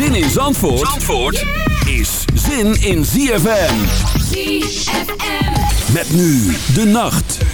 Zin in Zandvoort, Zandvoort is zin in ZFM. ZFM. Met nu de nacht.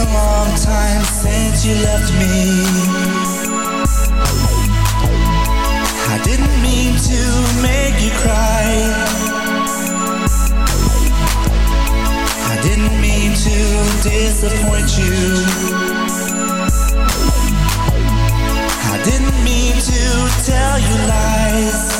a long time since you left me. I didn't mean to make you cry. I didn't mean to disappoint you. I didn't mean to tell you lies.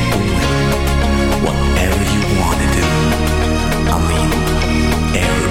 whatever you wanna do. I mean, everything.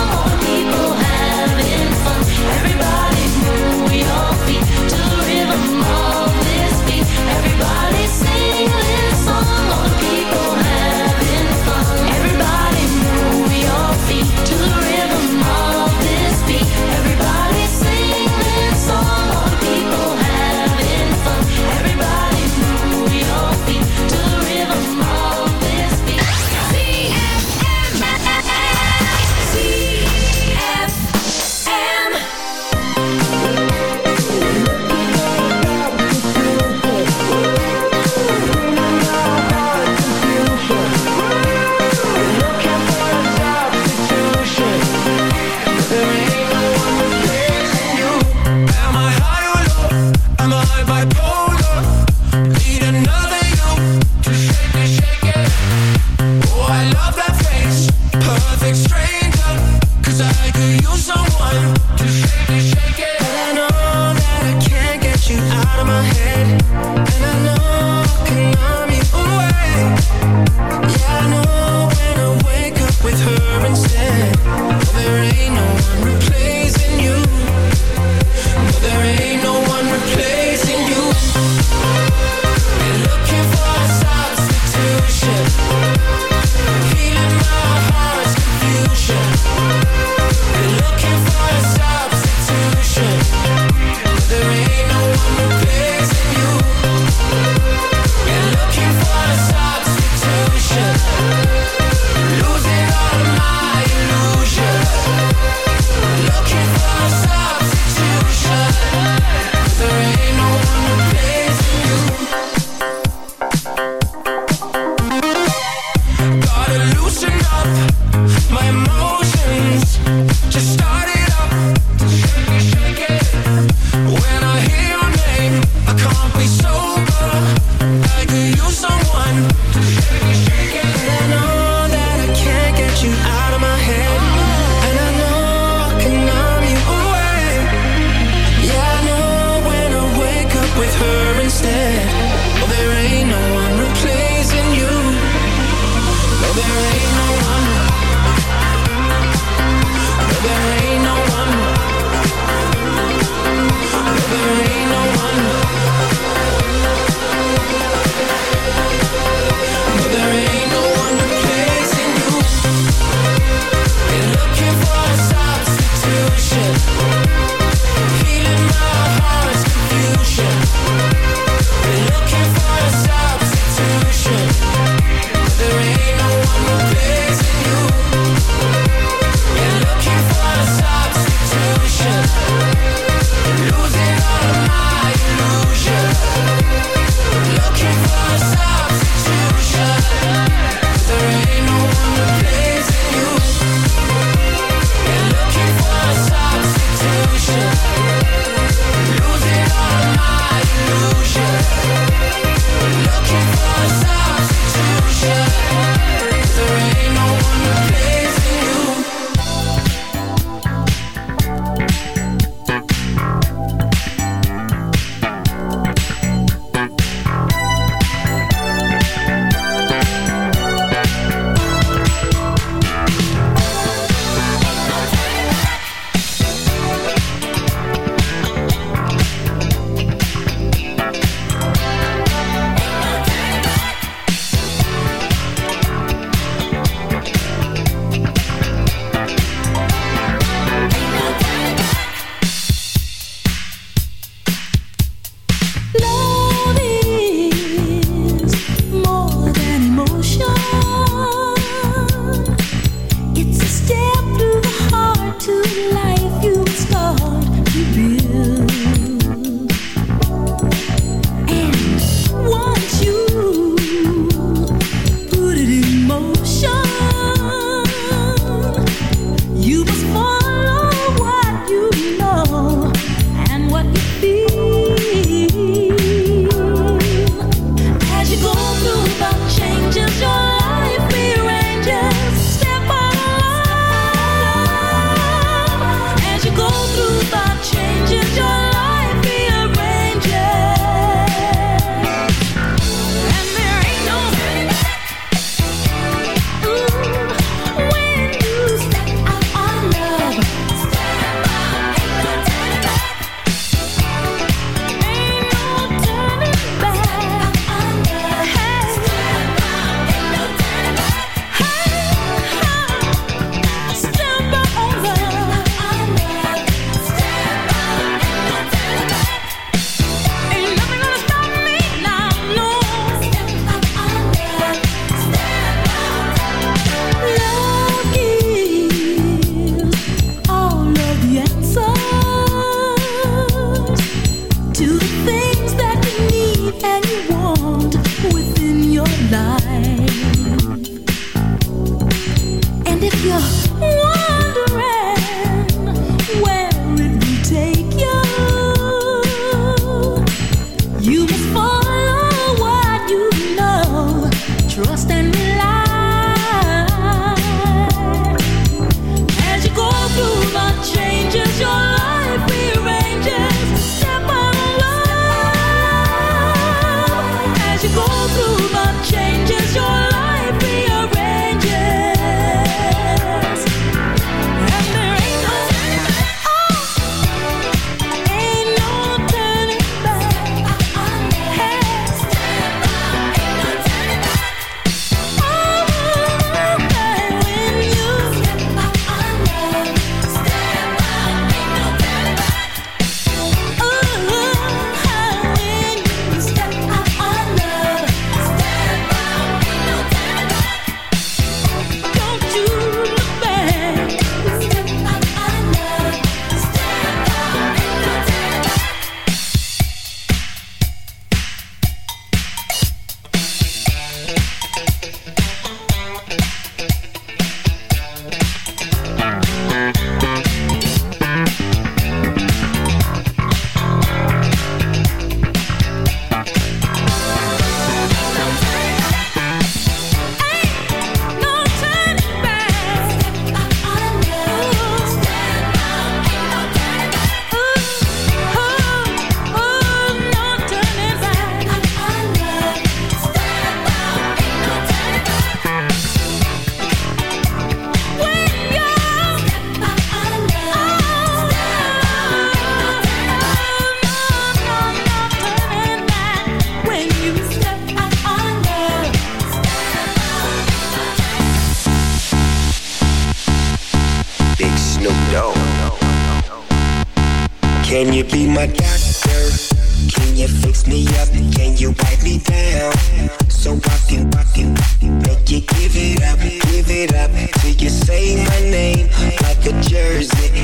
you like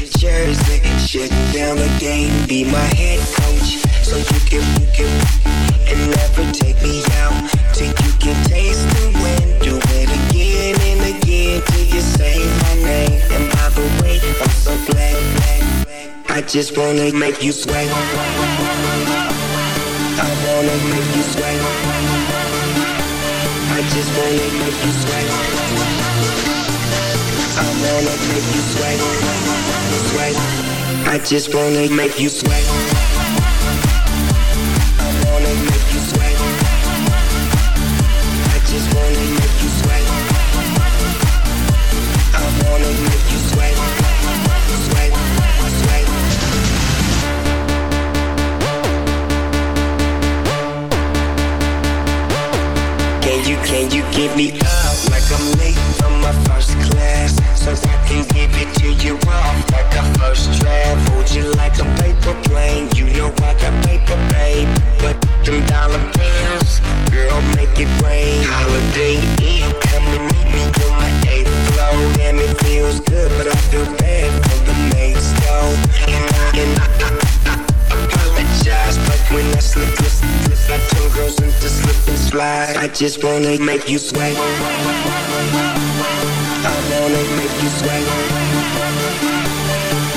jersey, jersey. Shutting down the game, be my head coach, so you can, you can, and never take me out till you can taste the wind. Do it again and again till you say my name. And by the way, I'm so glad, glad. I just wanna make you sweat. I wanna make you sweat. I just wanna make you sweat. I wanna make you sweat. Sweat. I just wanna make you sweat. I wanna make you sweat. I just wanna make you sweat. I wanna make you sweat. Sweat. Sweat. Can you, can you give me up paper plane. You know I got paper, babe. But them dollar bills, girl, make it rain. Holiday Inn, come and meet me on my eighth floor. Damn, it feels good, but I feel bad for the mates, though. And I, and I, I, I apologize, but when I slip, slip, slip, I turn girls into slip and slide. I just wanna make you sweat. I wanna make you sweat.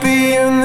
be in.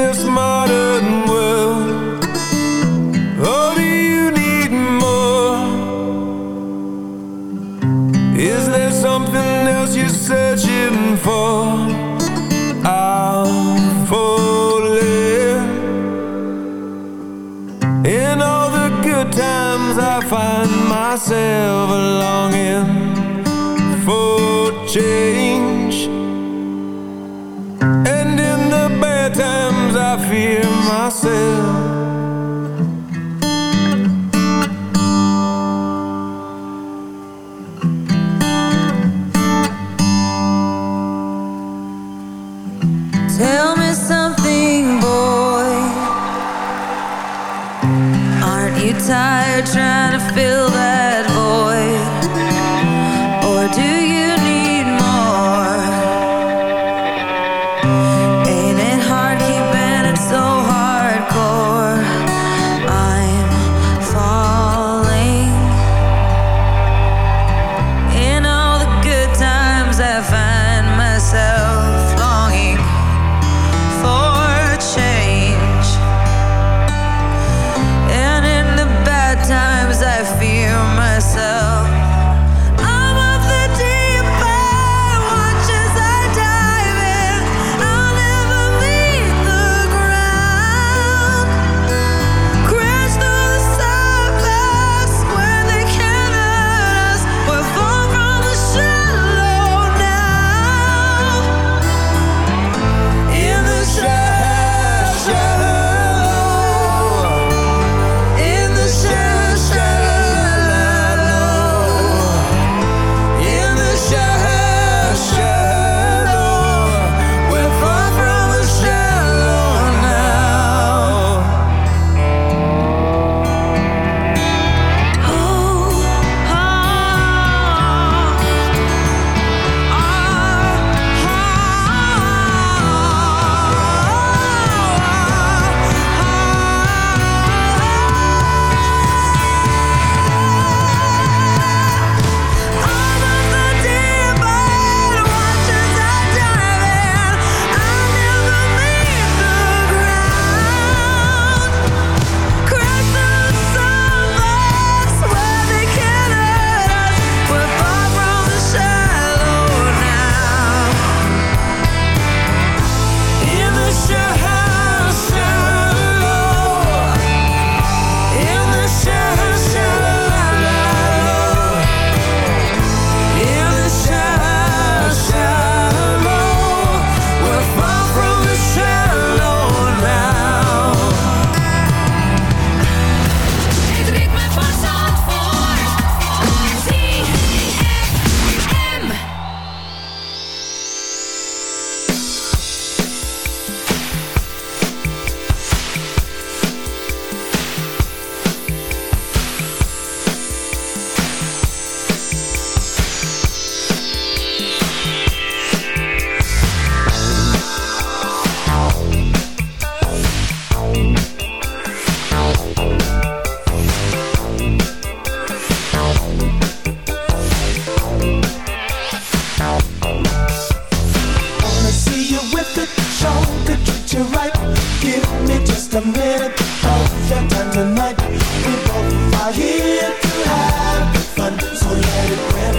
It, show treat you right. Give me just a minute of your time tonight. We both are here to have fun, so let it rip.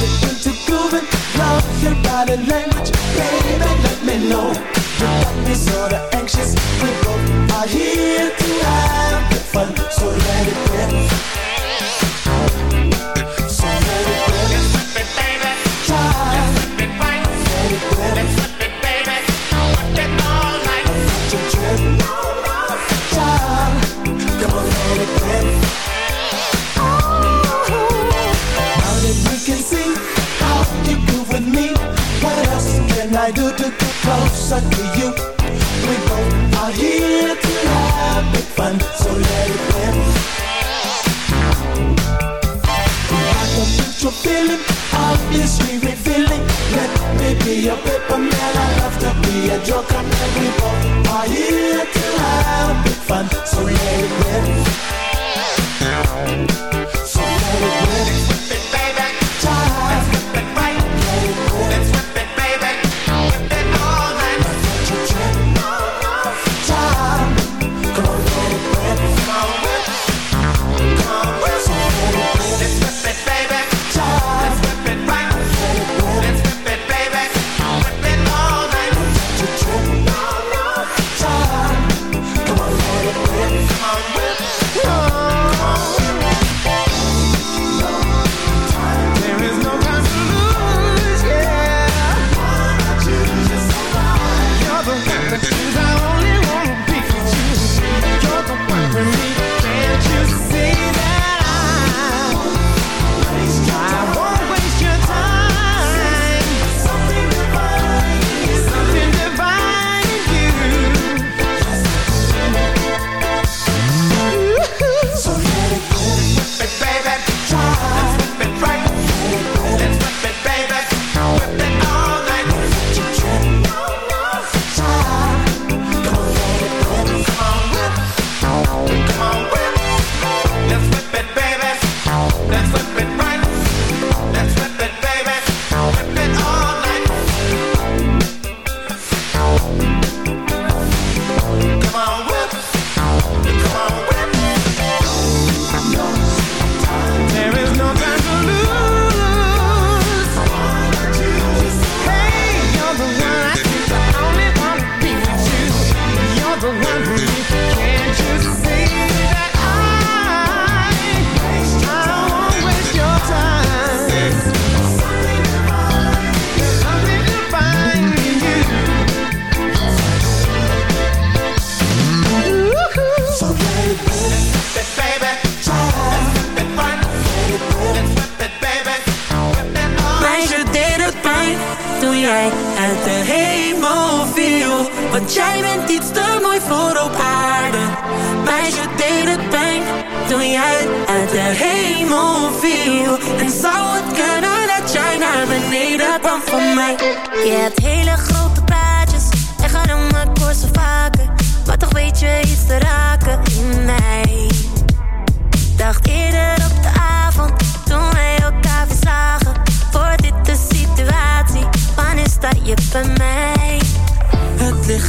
Get into grooving, love your body language, baby. Let me know you got me sorta anxious. We both are here to have fun, so let. Closer to you? We both are here to have big fun, so let it rip. I can put your feeling, obviously revealing. Let me be your paper man, I love to be a joker. And we both are here to have big fun, so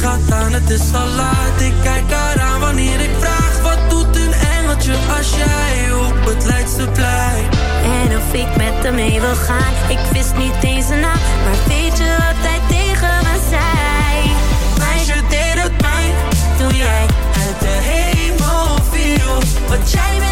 gaat aan, het is al laat. Ik kijk eraan wanneer ik vraag Wat doet een engeltje als jij op het Leidseplein En of ik met hem mee wil gaan Ik wist niet deze naam. Maar weet je wat hij tegen me zei? Meisje deed het pijn Toen jij uit de hemel viel. Wat jij bent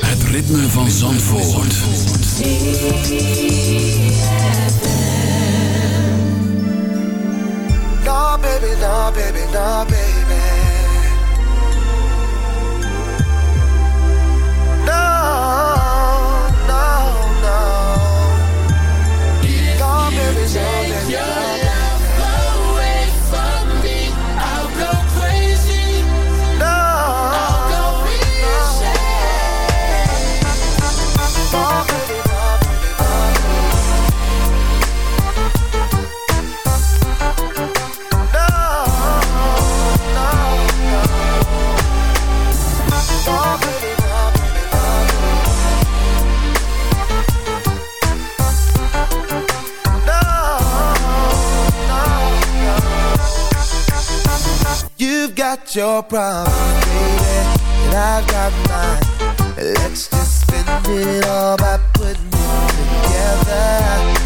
Het ritme van Zandvoort. Nah, baby, nah, baby, nah, baby. your problem, baby, and I got mine. Let's just spend it all by putting it together.